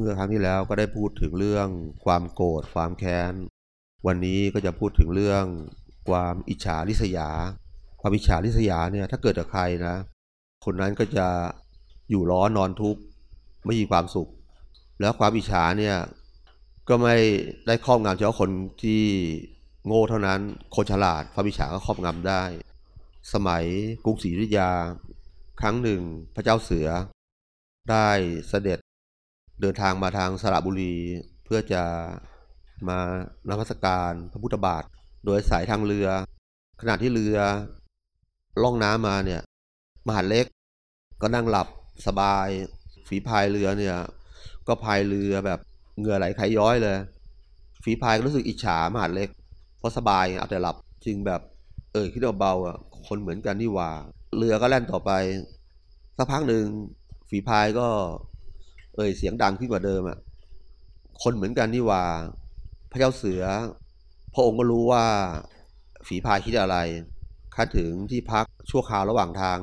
มื่อครั้งที่แล้วก็ได้พูดถึงเรื่องความโกรธความแค้น วันนี้ก็จะพูดถึงเรื่องความอิจฉาริษยา ความอิจฉาริษยาเนี่ยถ้าเกิดกับใครนะ คนนั้นก็จะอยู่ร้อนนอนทุกข์ไม่มีความสุข แล้วความอิจฉาเนี่ยก็ไม่ได้ครอบงำเฉพาะคนที่โง่เท่านั้นคนฉลาดความอิจฉาก็ครอบงำได้ สมัยกรุงศรีอยุธยา ครั้งหนึ่งพระเจ้าเสือ ได้เสด็จ เดินทางมาทางสระบุรีเพื่อจะมานมัสการพระพุทธบาท โดยสายทางเรือ ขณะที่เรือล่องน้ำมาเนี่ย มหาเล็กก็นั่งหลับสบาย ฝีพายเรือเนี่ย ก็พายเรือแบบเหงื่อไหลไขย้อยเลย ฝีพายก็รู้สึกอิจฉามหาเล็ก เพราะสบายเอาแต่หลับจึงแบบเออคิดเบาๆอะคนเหมือนกันนี่หว่า เรือก็แล่นต่อไป สักพักหนึ่งฝีพายก็ เอ่ยเสียงดังขึ้นกว่าเดิมอะคนเหมือนกันนี่ว่า พระเจ้าเสือ พระองค์ก็รู้ว่าฝีพายคิดอะไรคัดถึงที่พักชั่วคราวระหว่างทาง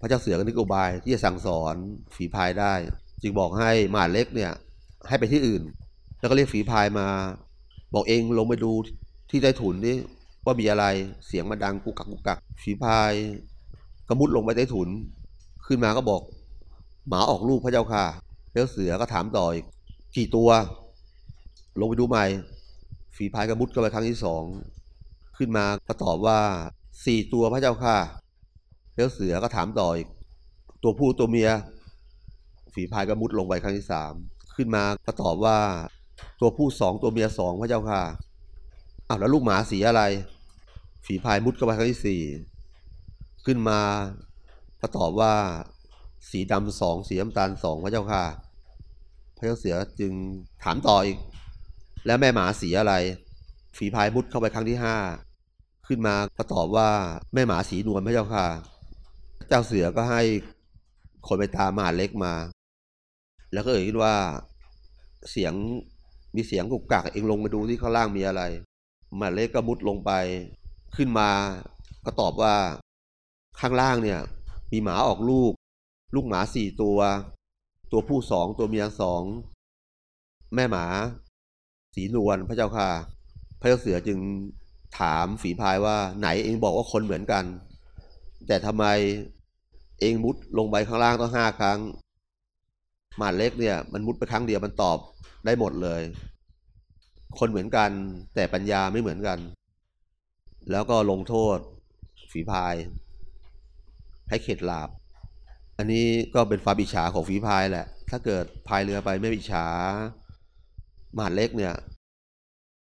พระเจ้าเสือก็นึกอุบายที่จะสั่งสอนฝีพายได้ จึงบอกให้หมาเล็กเนี่ย ให้ไปที่อื่น แล้วก็เรียกฝีพายมา บอกเองลงไปดูที่ใต้ถุนนี่ว่ามีอะไรเสียงมันดังกุกกักกุกกักฝีพายก็มุดลงไปใต้ถุน ขึ้นมาก็บอก หมาออกลูกพระเจ้าค่ะ แล้วเสือก็ถามต่ออีกกี่ตัว ลงไปดูใหม่ ฝีพายก็มุดเข้าไปครั้งที่สองขึ้นมาก็ตอบว่าสี่ตัวพระเจ้าค่ะ แล้วเสือก็ถามต่ออีกตัวผู้ตัวเมีย ฝีพายก็มุดลงไปครั้งที่สามขึ้นมาก็ตอบว่า ตัวผู้สองตัวเมียสองพระเจ้าค่ะอ้าวแล้วลูกหมาสีอะไร ฝีพายมุดเข้าไปครั้งที่สี่ขึ้นมาก็ตอบว่า สีดำสองสีน้ำตาลสองพระเจ้าค่ะ พระเจ้าเสือจึงถามต่ออีก แล้วแม่หมาสีอะไร ฝีพายมุดเข้าไปครั้งที่ห้าขึ้นมาก็ตอบว่าแม่หมาสีนวลพระเจ้าค่ะ เจ้าเสือก็ให้คนไปตามหมาเล็กมา แล้วก็เอ่ยขึ้นว่าเสียงมีเสียงกุกกักเองลงไปดูที่ข้างล่างมีอะไรหมาเล็กก็มุดลงไป ขึ้นมาก็ตอบว่าข้างล่างเนี่ย มีหมาออกลูก ลูกหมาสี่ตัว ตัวผู้สองตัวเมียสองแม่หมา สีนวลพระเจ้าค่ะ พระเจ้าเสือจึงถามฝีพายว่าไหนเองบอกว่าคนเหมือนกัน แต่ทำไมเองมุดลงไปข้างล่างต้องห้าครั้งหมาเล็กเนี่ย มันมุดไปครั้งเดียวมันตอบได้หมดเลย คนเหมือนกัน แต่ปัญญาไม่เหมือนกัน แล้วก็ลงโทษฝีพาย ให้เข็ดหลาบ อันนี้ก็เป็นความอิจฉาของฝีพายแหละ ถ้าเกิดพายเรือไปไม่อิจฉามหาดเล็กเนี่ย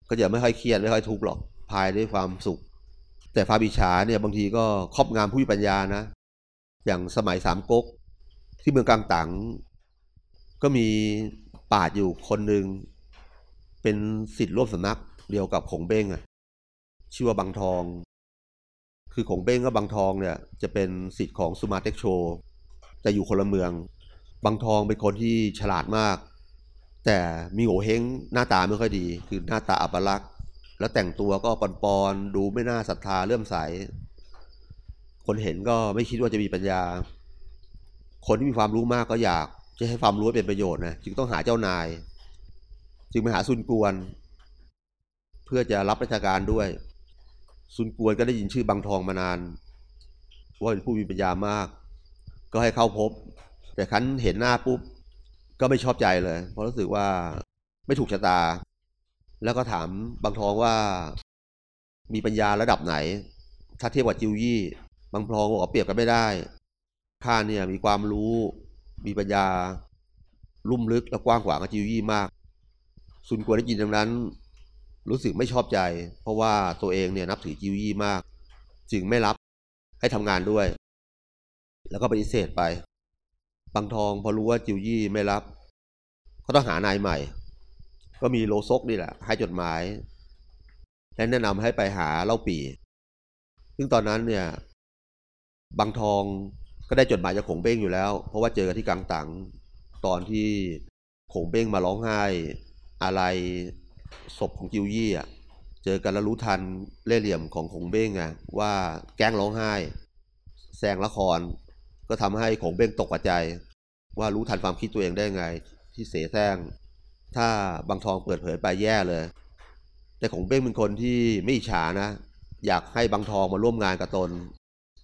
ก็จะไม่ค่อยเครียดไม่ค่อยทุกข์หรอกพายด้วยความสุข แต่ความอิจฉาเนี่ยบางทีก็ครอบงำผู้มีปัญญานะ อย่างสมัยสามก๊กที่เมืองกลางตังก็มีป่าอยู่คนหนึ่งเป็นสิทธิ์ร่วมสำนักเดียวกับขงเบ้งอะชื่อว่าบางทอง คือขงเบ้งกับบางทองเนี่ย จะเป็นสิทธิ์ของสุมาเต็กโช จะอยู่คนละเมือง บางทองเป็นคนที่ฉลาดมาก แต่มีโง่เฮงหน้าตาไม่ค่อยดี คือหน้าตาอัปลักษณ์แล้วแต่งตัวก็ปอนๆดูไม่น่าศรัทธาเลื่อมใส คนเห็นก็ไม่คิดว่าจะมีปัญญา คนที่มีความรู้มากก็อยากจะให้ความรู้เป็นประโยชน์นะจึงต้องหาเจ้านาย จึงไปหาซุนกวน เพื่อจะรับราชการด้วย ซุนกวนก็ได้ยินชื่อบางทองมานาน ว่าเป็นผู้มีปัญญามาก ก็ให้เข้าพบ แต่ครั้นเห็นหน้าปุ๊บก็ไม่ชอบใจเลย เพราะรู้สึกว่าไม่ถูกชะตา แล้วก็ถามบางทองว่ามีปัญญาระดับไหน ถ้าเทียบกับจิวยี่ บางทองบอกเปรียบกันไม่ได้ข้าเนี่ยมีความรู้มีปัญญาลุ่มลึกและกว้างขวางกับจิวยี่มาก ซุนกวนได้ยินดังนั้น รู้สึกไม่ชอบใจ เพราะว่าตัวเองเนี่ยนับถือจิวยี่มาก จึงไม่รับให้ทำงานด้วย แล้วก็ปฏิเสธไปบางทองพอรู้ว่าจิวยี่ไม่รับ ก็ต้องหานายใหม่ ก็มีโลซกนี่แหละ ให้จดหมาย และแนะนำให้ไปหาเล่าปี ซึ่งตอนนั้นเนี่ย บางทองก็ได้จดหมายจากขงเบ้งอยู่แล้ว เพราะว่าเจอกันที่กลางตังตอนที่ขงเบ้งมาร้องไห้อะไรศพของจิวยี่อะเจอกันแล้วรู้ทันเล่ห์เหลี่ยมของขงเบ้งไงว่าแกล้งร้องไห้ แซงละคร ก็ทำให้ของเบ้งตกใจ ว่ารู้ทันความคิดตัวเองได้ไง ที่เสแสร้ง ถ้าบางทองเปิดเผยไปแย่เลย แต่ของเบ้งเป็นคนที่ไม่อิจฉานะ อยากให้บางทองมาร่วมงานกับตน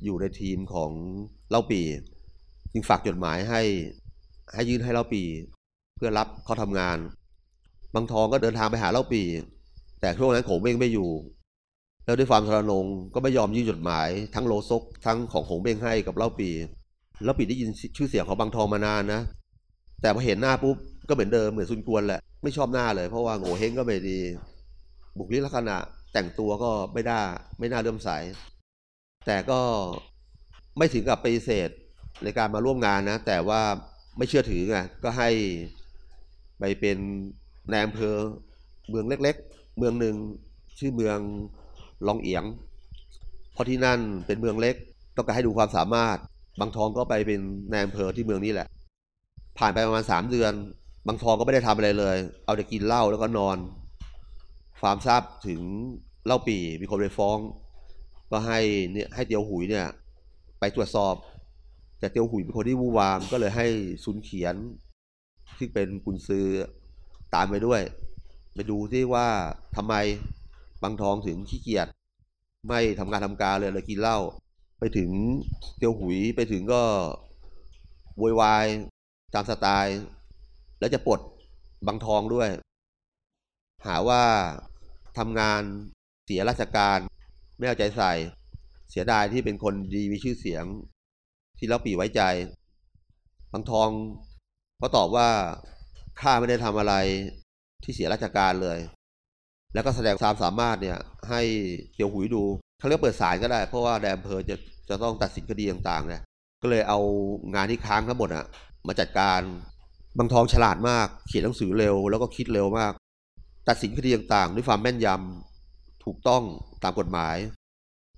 อยู่ในทีมของเล่าปีจึงฝากจดหมายให้ให้ยื่นให้เล่าปี เพื่อรับเขาทำงาน บางทองก็เดินทางไปหาเล่าปี แต่ช่วงนั้นของเบ้งไม่อยู่แล้วด้วยความทรนงก็ไม่ยอมยื่นจดหมายทั้งโลซกทั้งของของเบ้งให้กับเล่าปี เล่าปีได้ยินชื่อเสียงของบางทองมานานนะ แต่พอเห็นหน้าปุ๊บก็เหมือนเดิมเหมือนซุนกวนแหละ ไม่ชอบหน้าเลย เพราะว่าโง่เฮงก็ไม่ดี บุคลิกลักษณะแต่งตัวก็ไม่ได้ไม่น่าเลื่อมใส แต่ก็ไม่ถึงกับปฏิเสธในการมาร่วมงานนะ แต่ว่าไม่เชื่อถือไงก็ให้ไปเป็นนายอำเภอเมืองเล็ก ๆ เมืองหนึ่งชื่อเมืองลองเอียง เพราะที่นั่นเป็นเมืองเล็ก ต้องการให้ดูความสามารถ บางทองก็ไปเป็นนายอำเภอที่เมืองนี้แหละ ผ่านไปประมาณสามเดือน บางทองก็ไม่ได้ทำอะไรเลย เอาแต่กินเหล้าแล้วก็นอนความทราบถึงเล่าปีมีคนไปฟ้อง ก็ให้เนี่ยให้เตียวหุยเนี่ย ไปตรวจสอบ แต่เตียวหุยเป็นคนที่วูวาม ก็เลยให้ซุนเขียนซึ่เป็นกุนซือตามไปด้วย ไปดูที่ว่าทำไมบางทองถึงขี้เกียจไม่ทำงานทำการเลยเลยกินเหล้า ไปถึงเตียวหุยไปถึงก็โวยวายตามสไตล์ แล้วจะปลดบางทองด้วย หาว่าทำงานเสียราชการไม่เอาใจใส่ เสียดายที่เป็นคนดีมีชื่อเสียง ที่เล่าปีไว้ใจ บางทองก็ตอบว่าข้าไม่ได้ทำอะไรที่เสียราชการเลย แล้วก็แสดงความสามารถเนี่ย ให้เตียวหุยดู เขาเรียกเปิดสายก็ได้ เพราะว่าแดมเพอจะจะต้องตัดสินคดีต่างๆเนี่ยก็เลยเอางานที่ค้างทั้งหมดอะมาจัดการบางทองฉลาดมากเขียนหนังสือเร็ว แล้วก็คิดเร็วมาก ตัดสินคดีต่างๆ ด้วยความแม่นยำถูกต้องตามกฎหมาย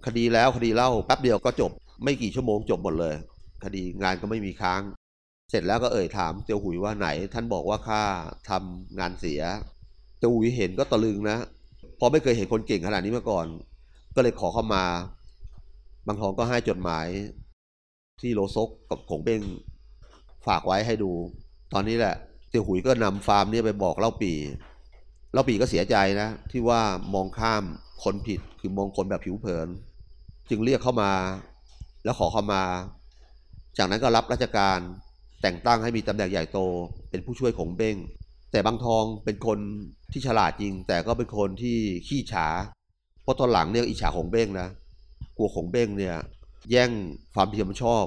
คดีแล้วคดีเล่าแป๊บเดียวก็จบ ไม่กี่ชั่วโมงจบหมดเลย คดีงานก็ไม่มีค้าง เสร็จแล้วก็เอ่ยถามเตียวหุยว่าไหน ท่านบอกว่าข้าทำงานเสียเตียวหุยเห็นก็ตะลึงนะเพราะไม่เคยเห็นคนเก่งขนาดนี้มาก่อน ก็เลยขอเข้ามา บางทองก็ให้จดหมาย ที่โลซกกับขงเบ้งฝากไว้ให้ดู ตอนนี้แหละเตียวหุยก็นำฟาร์มนี้ไปบอกเล่าปี เล่าปีก็เสียใจนะ ที่ว่ามองข้ามคนผิดคือมองคนแบบผิวเผิน จึงเรียกเข้ามา แล้วขอเข้ามา จากนั้นก็รับราชการแต่งตั้งให้มีตำแหน่งใหญ่โต เป็นผู้ช่วยของเบ้งแต่บางทองเป็นคนที่ฉลาดจริง แต่ก็เป็นคนที่ขี้ฉา ราะตอนหลังเนี่ยอิจฉาของเบ้งนะกลัวของเบ้งเนี่ยแย่งความเพียรชอบ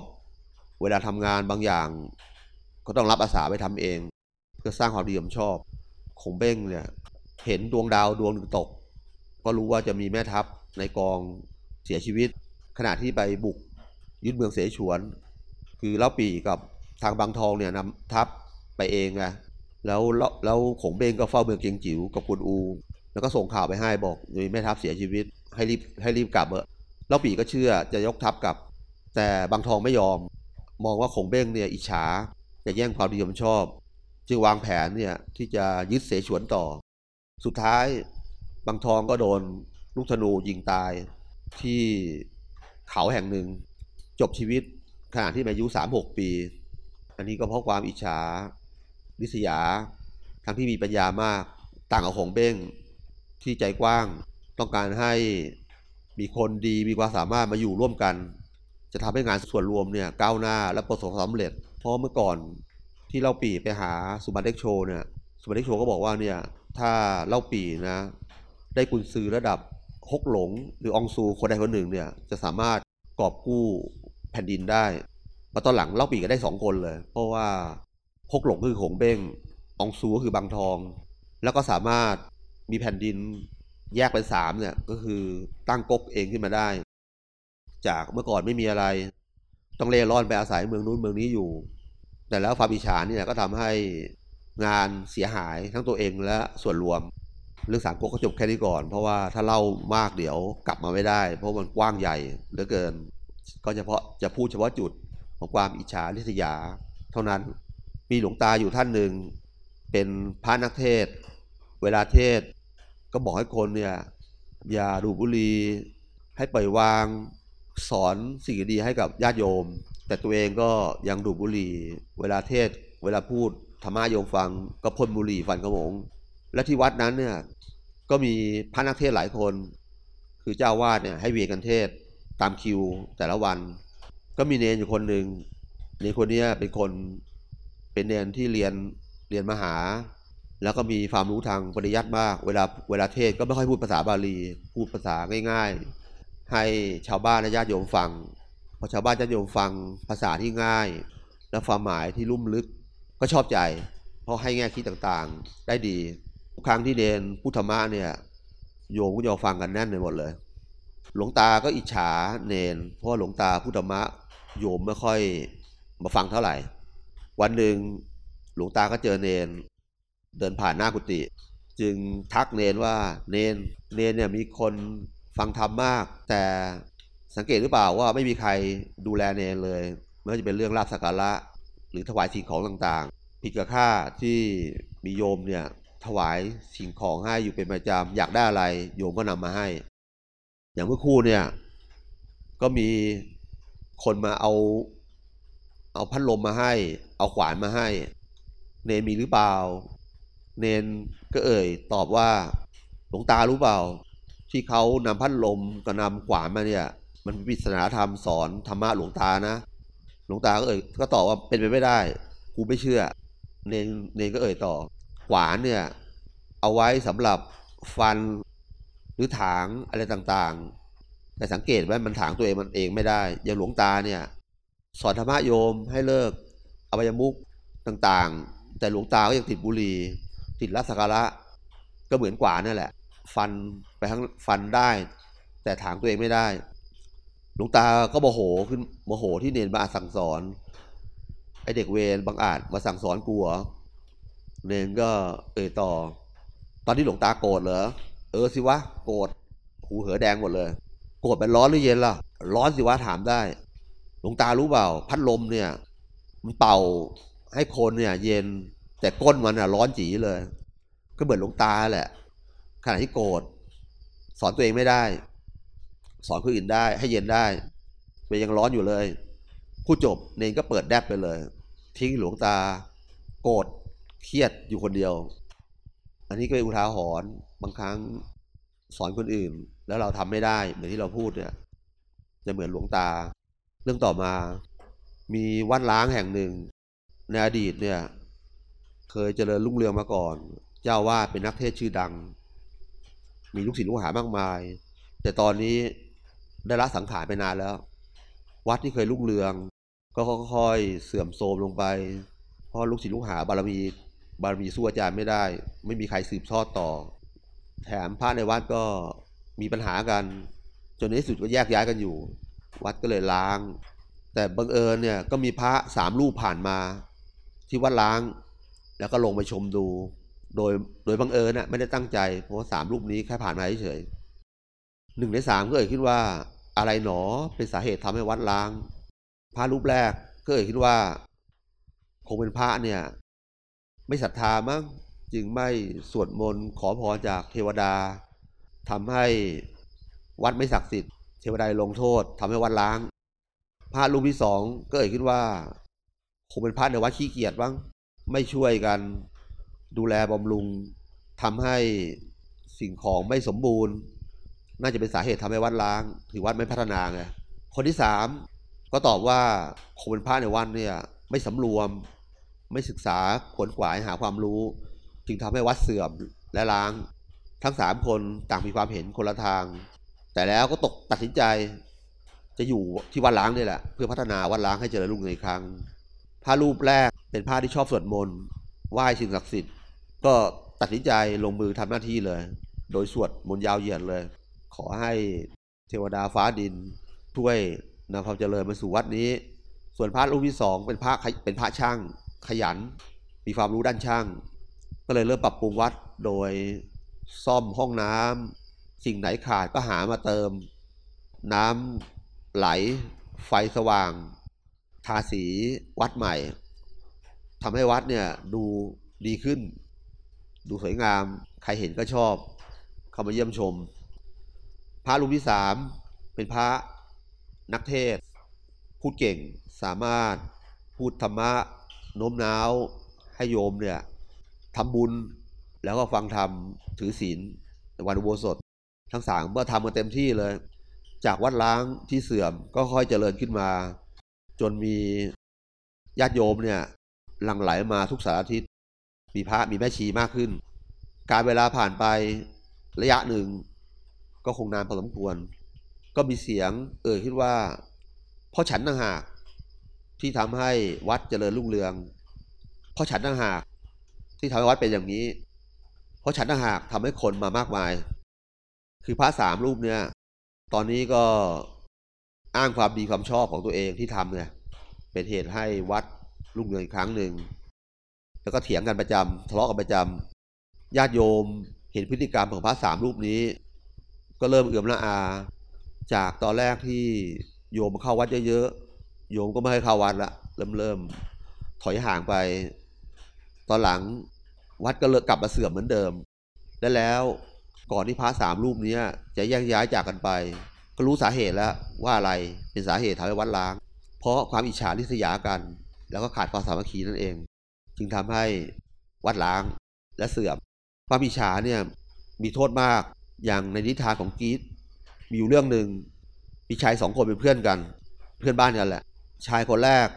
เวลาทำงานบางอย่าง ก็ต้องรับอาสาไปทำเอง เพื่อสร้างความดีความชอบของเบ้งเนี่ยเห็นดวงดาวดวงหนึ่งตก ก็รู้ว่าจะมีแม่ทัพในกองเสียชีวิต ขณะที่ไปบุกยึดเมืองเสฉวน คือเล่าปีกับทางบางทองเนี่ยนำทัพไปเองไงแล้วแล้วขงเบ้งก็เฝ้าเมืองเกียงจิ๋วกับกุนอู แล้วก็ส่งข่าวไปให้บอกมีแม่ทัพเสียชีวิตให้รีบให้รีบกลับเออเล่าปีก็เชื่อจะยกทัพกลับ แต่บางทองไม่ยอม มองว่าขงเบ้งเนี่ยอิจฉาจะแย่งความดีความชอบ จึงวางแผนเนี่ยที่จะยึดเสฉวนต่อ สุดท้ายบางทองก็โดนลูกธนูยิงตายที่เขาแห่งหนึ่ง จบชีวิตขณะที่อายุสามหกปี อันนี้ก็เพราะความอิจฉาริษยา ทั้งที่มีปัญญามากต่างกับของเบ้ง ที่ใจกว้าง ต้องการให้มีคนดีมีความสามารถมาอยู่ร่วมกัน จะทำให้งานส่วนรวมเนี่ยก้าวหน้าและประสบความสำเร็จ เพราะเมื่อก่อนที่เล่าปีไปหาสุบันเด็กโชเนี่ยสุบันเด็กโชก็บอกว่าเนี่ยถ้าเล่าปีนะ ได้กุญซือระดับฮกหลง หรือองซูคนใดคนหนึ่งเนี่ยจะสามารถกอบกู้แผ่นดินได้มาตอนหลังเล่าปีก็ได้สองคนเลย เพราะว่าฮกหลงคือหงเบ้งองซูก็คือบางทอง แล้วก็สามารถ มีแผ่นดินแยกเป็นสามเนี่ย ก็คือตั้งก๊กเองขึ้นมาได้ จากเมื่อก่อนไม่มีอะไร ต้องเล่ร่อนไปอาศัยเมืองนู้นเมืองนี้อยู่ แต่แล้วความอิจฉาเนี่ยก็ทำให้งานเสียหายทั้งตัวเองและส่วนรวม เรื่องสามก๊กก็จบแค่นี้ก่อน เพราะว่าถ้าเล่ามากเดี๋ยวกลับมาไม่ได้ เพราะมันกว้างใหญ่เหลือเกิน ก็เฉพาะจะพูดเฉพาะจุดของความอิจฉาริษยา เท่านั้นมีหลวงตาอยู่ท่านหนึ่งเป็นพระนักเทศ เวลาเทศก็บอกให้คนเนี่ยอย่าดูบุหรี่ให้ปล่อยวางสอนสิ่งดีให้กับญาติโยม แต่ตัวเองก็ยังดูบุหรี่ เวลาเทศ เวลาพูดธรรมะโยมฟังก็พ่นบุหรี่ฟันกระหมงและที่วัดนั้นเนี่ยก็มีพระนักเทศหลายคน คือเจ้าวาดเนี่ยให้เวียนกันเทศตามคิวแต่ละวัน ก็มีเนนอยู่คนหนึ่งเนนคนนี้เป็นคนเป็นเนนที่เรียนเรียนมหา แล้วก็มีความรู้ทางปริยัติมาก เวลาเวลาเทศก็ไม่ค่อยพูดภาษาบาลี พูดภาษาง่าย ๆ ให้ชาวบ้านและญาติโยมฟังพอชาวบ้านญาติโยมฟังภาษาที่ง่าย และความหมายที่ลุ่มลึกก็ชอบใจ เพราะให้แง่คิดต่างๆ ได้ดีทุกครั้งที่เดนพุทธรรมะเนี่ยโยมก็จะฟังกันแน่นไปหมดเลย หลวงตาก็อิจฉาเนน เพราะหลวงตาพุทธรรมะโยมไม่ค่อยมาฟังเท่าไหร่ วันหนึ่งหลวงตาก็เจอเนน เดินผ่านหน้ากุฏิจึงทักเนนว่าเนนเนนเนี่ยมีคนฟังธรรมมาก แต่สังเกตหรือเปล่าว่าไม่มีใครดูแลเนนเลยไม่ว่าจะเป็นเรื่องลาบสักการะ หรือถวายสิ่งของต่างๆ ผิดกับข้าที่มีโยมเนี่ยถวายสิ่งของให้อยู่เป็นประจำอยากได้อะไร โยมก็นำมาให้ อย่างเมื่อคู่เนี่ย ก็มีคนมาเอา เอาพัดลมมาให้ เอาขวานมาให้ เนนมีหรือเปล่า เนนก็เอ่ยตอบว่าหลวงตารู้เปล่า ที่เขานำพัดลมกับนำขวานมาเนี่ย มันเป็นปริศนาธรรมสอนธรรมะหลวงตานะ หลวงตาก็เอ่ยก็ตอบว่าเป็นไปไม่ได้กูไม่เชื่อ เนนเนนก็เอ่ยต่อ ขวานเนี่ย เอาไว้สำหรับฟันหรือถางอะไรต่างๆ แต่สังเกตว่ามันถางตัวเองมันเองไม่ได้ อย่างหลวงตาเนี่ย สอนธรรมะโยมให้เลิกอบายมุกต่างๆ แต่หลวงตาก็ยังติดบุหรี่ ติดรัสักการะก็เหมือนกว่านั่นแหละ ฟันไปทั้งฟันได้ แต่ถางตัวเองไม่ได้ หลวงตาก็โมโหขึ้นโมโหที่เนนมาสั่งสอนไอเด็กเวรบางอาจมาสั่งสอนกูเหรอเนนก็เอ่ยต่อ ตอนที่หลวงตาโกรธเหรอเออสิวะโกรธหูเหอแดงหมดเลย โกรธเป็นร้อนหรือเย็นล่ะ ร้อนสิวะถามได้ หลวงตารู้เปล่า พัดลมเนี่ย มันเป่าให้คนเนี่ย เย็น แต่ก้นมันอะร้อนจีเลย ก็เหมือนหลวงตาแหละ ขณะที่โกรธสอนตัวเองไม่ได้ สอนคนอื่นได้ ให้เย็นได้เป็นยังร้อนอยู่เลย ผู้จบเนนก็เปิดแดบไปเลย ทิ้งหลวงตา โกรธเครียดอยู่คนเดียว อันนี้ก็เป็นอุทาหรณ์บางครั้งสอนคนอื่น แล้วเราทำไม่ได้ เหมือนที่เราพูดเนี่ย จะเหมือนหลวงตา เรื่องต่อมา มีวัดล้างแห่งหนึ่งในอดีตเนี่ย เคยเจริญรุ่งเรืองมาก่อน เจ้าว่าเป็นนักเทศชื่อดัง มีลูกศิษย์ลูกหามากมาย แต่ตอนนี้ได้ละสังขารไปนานแล้ว วัดที่เคยรุ่งเรือง ก็ค่อยๆเสื่อมโทรมลงไป เพราะลูกศิษย์ลูกหาบารมีบารมีสู้อาจารย์ไม่ได้ ไม่มีใครสืบทอดต่อ แถมพระในวัดก็มีปัญหากัน จนในที่สุดก็แยกย้ายกันอยู่ วัดก็เลยล้าง แต่บังเอิญเนี่ยก็มีพระสามรูปผ่านมา ที่วัดล้าง แล้วก็ลงไปชมดู โดยโดยบังเอิญน่ะไม่ได้ตั้งใจ เพราะสามรูปนี้แค่ผ่านมาเฉยๆหนึ่งในสามก็เอ่ยคิดว่า อะไรหนอเป็นสาเหตุทำให้วัดล้างพระรูปแรกก็เอ่ยคิดว่า คงเป็นพระเนี่ย ไม่ศรัทธามั้งจึงไม่สวดมนต์ขอพรจากเทวดาทำให้วัดไม่ศักดิ์สิทธิ์เทวดาลงโทษทำให้วัดล้างพระรูปที่สองก็เอ่ยคิดว่า คงเป็นพระในวัดขี้เกียจบ้าง ไม่ช่วยกันดูแลบำรุงทำให้สิ่งของไม่สมบูรณ์ น่าจะเป็นสาเหตุทำให้วัดล้าง ถือวัดไม่พัฒนาไงคนที่สามก็ตอบว่าคงเป็นพระในวัดเนี่ยไม่สำรวม ไม่ศึกษาขวนขวายหาความรู้ จึงทำให้วัดเสื่อมและล้าง ทั้งสามคนต่างมีความเห็นคนละทาง แต่แล้วก็ตกตัดสินใจ จะอยู่ที่วัดล้างนี่แหละ เพื่อพัฒนาวัดล้างให้เจริญรุ่งเรืองอีกครั้ง พระรูปแรกเป็นพระที่ชอบสวดมนต์ไหว้สิ่งศักดิ์สิทธิ์ ก็ตัดสินใจลงมือทำหน้าที่เลย โดยสวดมนต์ยาวเหยียดเลย ขอให้เทวดาฟ้าดินช่วยนำความเจริญมาสู่วัดนี้ ส่วนพระรูปที่สองเป็นพระเป็นพระช่างขยัน มีความรู้ด้านช่าง ก็เลยเริ่มปรับปรุงวัดโดยซ่อมห้องน้ำสิ่งไหนขาดก็หามาเติม น้ำไหลไฟสว่าง ทาสีวัดใหม่ทำให้วัดเนี่ยดูดีขึ้น ดูสวยงาม ใครเห็นก็ชอบเข้ามาเยี่ยมชม พระรูปที่สามเป็นพระนักเทศ พูดเก่งสามารถพูดธรรมะโน้มน้าวใหให้โยมเนี่ยทำบุญแล้วก็ฟังธรรมถือศีลวันอุโบสถ ทั้งสามเมื่อทำกันเต็มที่เลย จากวัดล้างที่เสื่อมก็ค่อยเจริญขึ้นมา จนมีญาติโยมเนี่ยหลั่งไหลมาทุกสารทิศมีพระมีแม่ชีมากขึ้น การเวลาผ่านไประยะหนึ่ง ก็คงนานพอสมควร ก็มีเสียงเอ่ยขึ้นว่าเพ่อฉันต่างหากที่ทำให้วัดเจริญรุ่งเรืองเพ่อฉันต่างหากที่ทำให้วัดเป็นอย่างนี้ เพราะฉันต่างหากทำให้คนมามากมาย คือพระสามรูปเนี่ย ตอนนี้ก็ อ้างความดีความชอบของตัวเองที่ทำเนี่ยเป็นเหตุให้วัดรุ่งเรืองครั้งหนึ่ง แล้วก็เถียงกันประจำทะเลาะกันประจำญาติโยมเห็นพฤติกรรมของพระสามรูปนี้ ก็เริ่มเอื่อมละอา จากตอนแรกที่โยมเข้าวัดเยอะๆโยมก็ไม่ให้เข้าวัดละเริ่มเริ่มถอยห่างไป ตอนหลังวัดก็เลิกกลับมาเสื่อมเหมือนเดิม และแล้วก่อนที่พระสามรูปนี้จะแยกย้ายจากกันไป ก็รู้สาเหตุแล้วว่าอะไรเป็นสาเหตุทำให้วัดล้าง เพราะความอิจฉาริษยากัน แล้วก็ขาดความสามัคคีนั่นเอง จึงทำให้วัดล้างและเสื่อม ความอิจฉาเนี่ยมีโทษมากอย่างในนิทานของกีตมีอยู่เรื่องหนึ่งมีชายสองคนเป็นเพื่อนกัน เพื่อนบ้านกันแหละ ชายคนแรก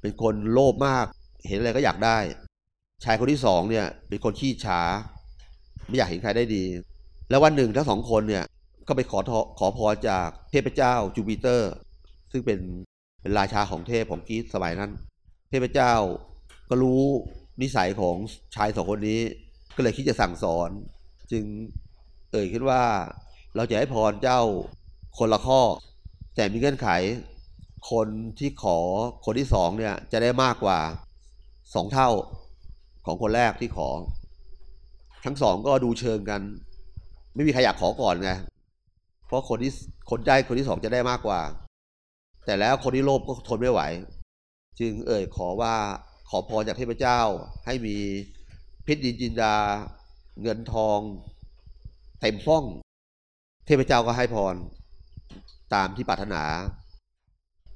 เป็นคนโลภมาก เห็นอะไรก็อยากได้ ชายคนที่สองเนี่ยเป็นคนขี้ฉาไม่อยากเห็นใครได้ดี แล้ววันหนึ่งทั้งสองคนเนี่ย ก็ไปขอขอพรจากเทพเจ้าจูปิเตอร์ ซึ่งเป็นเป็นราชาของเทพของกรีซสมัยนั้น เทพเจ้าก็รู้นิสัยของชายสองคนนี้ ก็เลยคิดจะสั่งสอน จึงเอ่ยขึ้นว่าเราจะให้พรเจ้าคนละข้อ แต่มีเงื่อนไข คนที่ขอคนที่สองเนี่ยจะได้มากกว่าสองเท่าของคนแรกที่ขอ ทั้งสองก็ดูเชิงกัน ไม่มีใครอยากขอก่อนไง เพราะคนที่คนได้คนที่สองจะได้มากกว่า แต่แล้วคนที่โลภก็ทนไม่ไหว จึงเอ่ยขอว่าขอพรจากเทพเจ้าให้มีเพชรดินจินดา เงินทองเต็มฟ้อง เทพเจ้าก็ให้พรตามที่ปรารถนา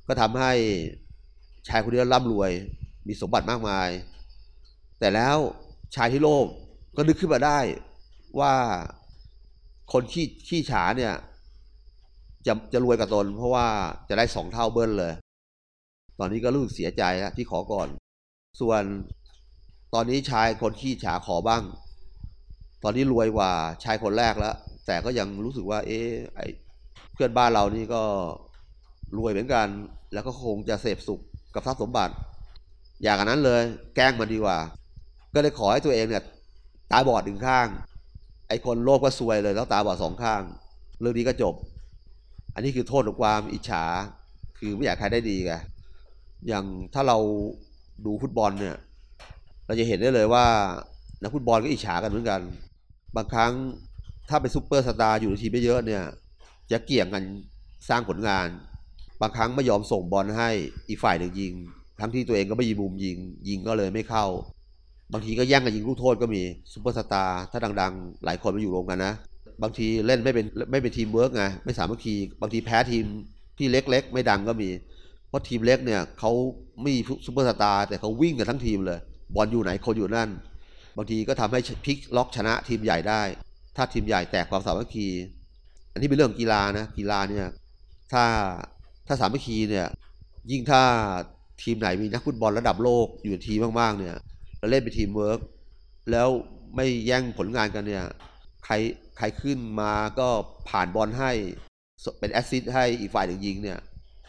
ก็ทำให้ชายคนนี้ร่ำรวย มีสมบัติมากมาย แต่แล้วชายที่โลภก็นึกขึ้นมาได้ว่าคนขี้ขี้ฉาเนี่ย จะจะรวยกับตน เพราะว่าจะได้สองเท่าเบิ้ลเลย ตอนนี้ก็รู้สึกเสียใจแล้วที่ขอก่อน ส่วนตอนนี้ชายคนขี้ฉาขอบ้าง ตอนนี้รวยกว่าชายคนแรกแล้ว แต่ก็ยังรู้สึกว่า เอ๊ะไอเพื่อนบ้านเรานี่ก็รวยเหมือนกัน แล้วก็คงจะเสพสุขกับทรัพย์สมบัติ อย่างนั้นเลย แกล้งมันดีกว่า ก็เลยขอให้ตัวเองเนี่ยตาบอดหนึ่งข้าง ไอ้คนโลภก็ซวยเลยแล้วตาบอดสองข้าง เรื่องนี้ก็จบ อันนี้คือโทษของความอิจฉา คือไม่อยากใครได้ดีไงอย่างถ้าเราดูฟุตบอลเนี่ย เราจะเห็นได้เลยว่านักฟุตบอลก็อิจฉากันเหมือนกัน บางครั้งถ้าเป็นซูเปอร์สตาร์อยู่ในทีมไม่เยอะเนี่ย จะเกี่ยงกันสร้างผลงาน บางครั้งไม่ยอมส่งบอลให้อีกฝ่ายหนึ่งยิง ทั้งที่ตัวเองก็ไม่มีมุมยิง ยิงก็เลยไม่เข้า บางทีก็แย่งกันยิงลูกโทษก็มีซูเปอร์สตาร์ถ้าดัง ๆ หลายคนมาอยู่รวมกันนะ บางทีเล่นไม่เป็นไม่เป็นทีมเวิร์กไงไม่สามัคคีบางทีแพ้ทีมที่เล็ก ๆ ไม่ดังก็มี เพราะทีมเล็กเนี่ยเขาไม่มีซูเปอร์สตาร์แต่เขาวิ่งกันทั้งทีมเลย บอลอยู่ไหนคนอยู่นั่น บางทีก็ทำให้พลิกล็อกชนะทีมใหญ่ได้ ถ้าทีมใหญ่แตกความสามัคคี อันนี้เป็นเรื่องกีฬานะกีฬาเนี่ยถ้าถ้าสามัคคีเนี่ยยิ่งถ้าทีมไหนมีนักฟุตบอลระดับโลกอยู่ทีมมากๆเนี่ยแล้วเล่นเป็นทีมเวิร์กแล้วไม่แย่งผลงานกันเนี่ยใคร ใครขึ้นมาก็ผ่านบอลให้เป็น assist ให้อีกฝ่ายหนึ่งยิงเนี่ย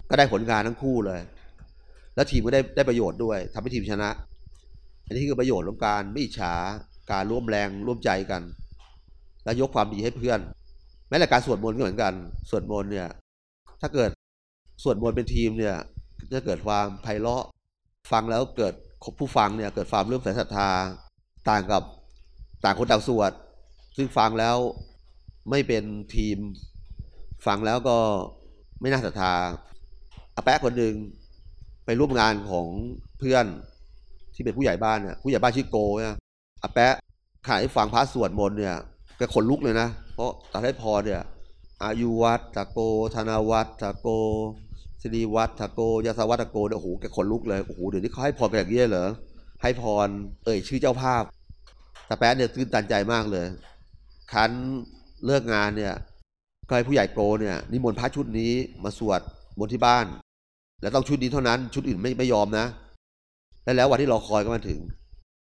ก็ได้ผลงานทั้งคู่เลย แล้วทีมก็ได้ได้ประโยชน์ด้วยทำให้ทีมชนะ อันนี้คือประโยชน์ของการไม่อิจฉาการร่วมแรงร่วมใจกัน และยกความดีให้เพื่อน แม้แต่การสวดมนต์ก็เหมือนกันสวดมนต์เนี่ย ถ้าเกิดสวดมนต์เป็นทีมเนี่ยจะเกิดความไพเราะฟังแล้วเกิดผู้ฟังเนี่ยเกิดความเริ่มใส่ศรัทธาต่างกับต่างคนต่างสวด ซึ่งฟังแล้วไม่เป็นทีม ฟังแล้วก็ไม่น่าศรัทธาอาแปะคนหนึ่งไปร่วมงานของเพื่อนที่เป็นผู้ใหญ่บ้านเนี่ยผู้ใหญ่บ้านชื่อโกเนี่ยอาแปะขายฟังพระสวดมนต์เนี่ยแกขนลุกเลยนะ เพราะตาได้พอเนี่ยอายุวัตตะโก ธนาวัตตะโกสิริวัตตะโกยาสวัตตะโกเนี่ยโอ้โหแกขนลุกเลยโอ้โหเดี๋ยวนี้เขาให้พรกันอย่างนี้เหรอให้พรเอ่ยชื่อเจ้าภาพตาแป๊ะเนี่ยตื่นตันใจมากเลย คันเลิกงานเนี่ยก็ให้ผู้ใหญ่โกเนี่ยนิมนต์พระชุดนี้มาสวดมนที่บ้าน แล้วต้องชุดนี้เท่านั้น ชุดอื่นไม่ไม่ยอมนะ และแล้ววันที่รอคอยก็มาถึง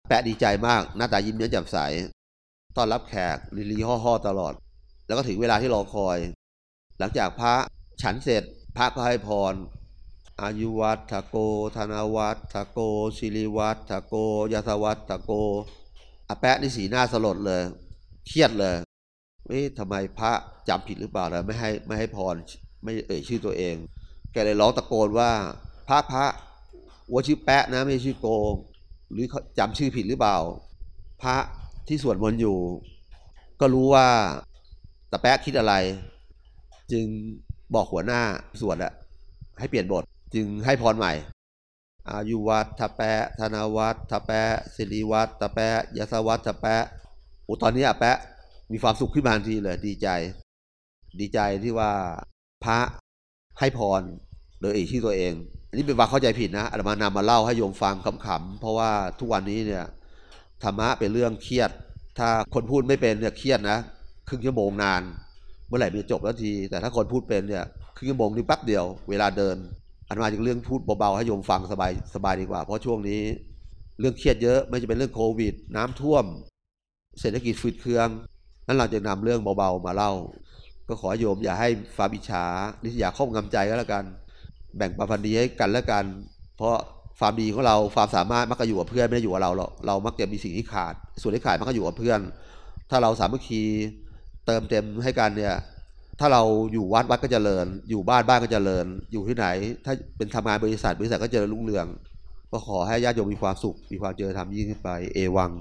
แปะดีใจมากหน้าตายิ้มเย้มแจ่มใสต้อนรับแขกลีลีห่อห่อตลอด แล้วก็ถึงเวลาที่รอคอย หลังจากพระฉันเสร็จพระก็ให้พรอายุวัตโก ธนาวัตโกศิริวัตโกยศวัตโกอาแปะนี่สีหน้าสลดเลย เครียดเลยเอ๊ะทำไมพระจำผิดหรือเปล่าเลยไม่ให้ไม่ให้พรไม่เอ่ยชื่อตัวเอง แกเลยร้องตะโกนว่า พระพระว่าชื่อแปะนะไม่ใช่ชื่อโกหรือเขาจำชื่อผิดหรือเปล่า พระที่สวดมนต์อยู่ ก็รู้ว่าตะแปะคิดอะไร จึงบอกหัวหน้าสวดอะให้เปลี่ยนบทจึงให้พรใหม่ อายุวัตทะแปะธนวัตทะแปะสิริวัตทะแปะยศวัตทะแปะ โอ้ตอนนี้อะแปะมีความสุขขึ้นมาทันทีเลยดีใจ ดีใจที่ว่าพระให้พรโดยเอ่ยชื่อตัวเอง อันนี้เป็นความเข้าใจผิดนะอาตมานำมาเล่าให้โยมฟังขำๆเพราะว่าทุกวันนี้เนี่ยธรรมะเป็นเรื่องเครียด ถ้าคนพูดไม่เป็นเนี่ยเครียดนะครึ่งชั่วโมงนาน เมื่อไหร่มันจะจบแล้วที แต่ถ้าคนพูดเป็นเนี่ยครึ่งชั่วโมงนี่แป๊บเดียว เวลาเดินอันมาจากเรื่องพูดเบาๆให้โยมฟังสบายสบายดีกว่า เพราะช่วงนี้ เรื่องเครียดเยอะไม่จะเป็นเรื่องโควิด น้ำท่วม เศรษฐกิจฝืดเคือง นั้นเราจะนำเรื่องเบาๆมาเล่า ก็ขอโยมอย่าให้ความอิจฉาลิษยาครอบงำใจก็แล้วกัน แบ่งปันพันดีให้กันแล้วกัน เพราะความดีของเราความสามารถมักจะอยู่กับเพื่อนไม่ได้อยู่กับเราหรอกเรามักจะมีสิ่งที่ขาด ส่วนที่ขาดมักจะอยู่กับเพื่อน ถ้าเราสามัคคีเติมเต็มให้กันเนี่ยถ้าเราอยู่วัดวัดก็จเจริญ อยู่บ้านบ้านก็จเจริญ อยู่ที่ไหน ถ้าเป็นทำงานบริษัทบริษัทก็เจริญรุ่งเรือง ก็ขอให้ญาติโยมมีความสุข มีความเจริญธรรมยิ่งขึ้นไป เอวัง